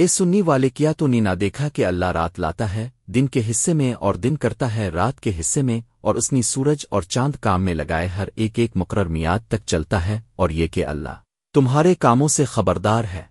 اے سنی والے، کیا تو نے نہ دیکھا کہ اللہ رات لاتا ہے، دن کے حصے میں اور دن کرتا ہے رات کے حصے میں، اور اس نے سورج اور چاند کام میں لگائے ہر ایک ایک مقرر میاد تک چلتا ہے، اور یہ کہ اللہ تمہارے کاموں سے خبردار ہے۔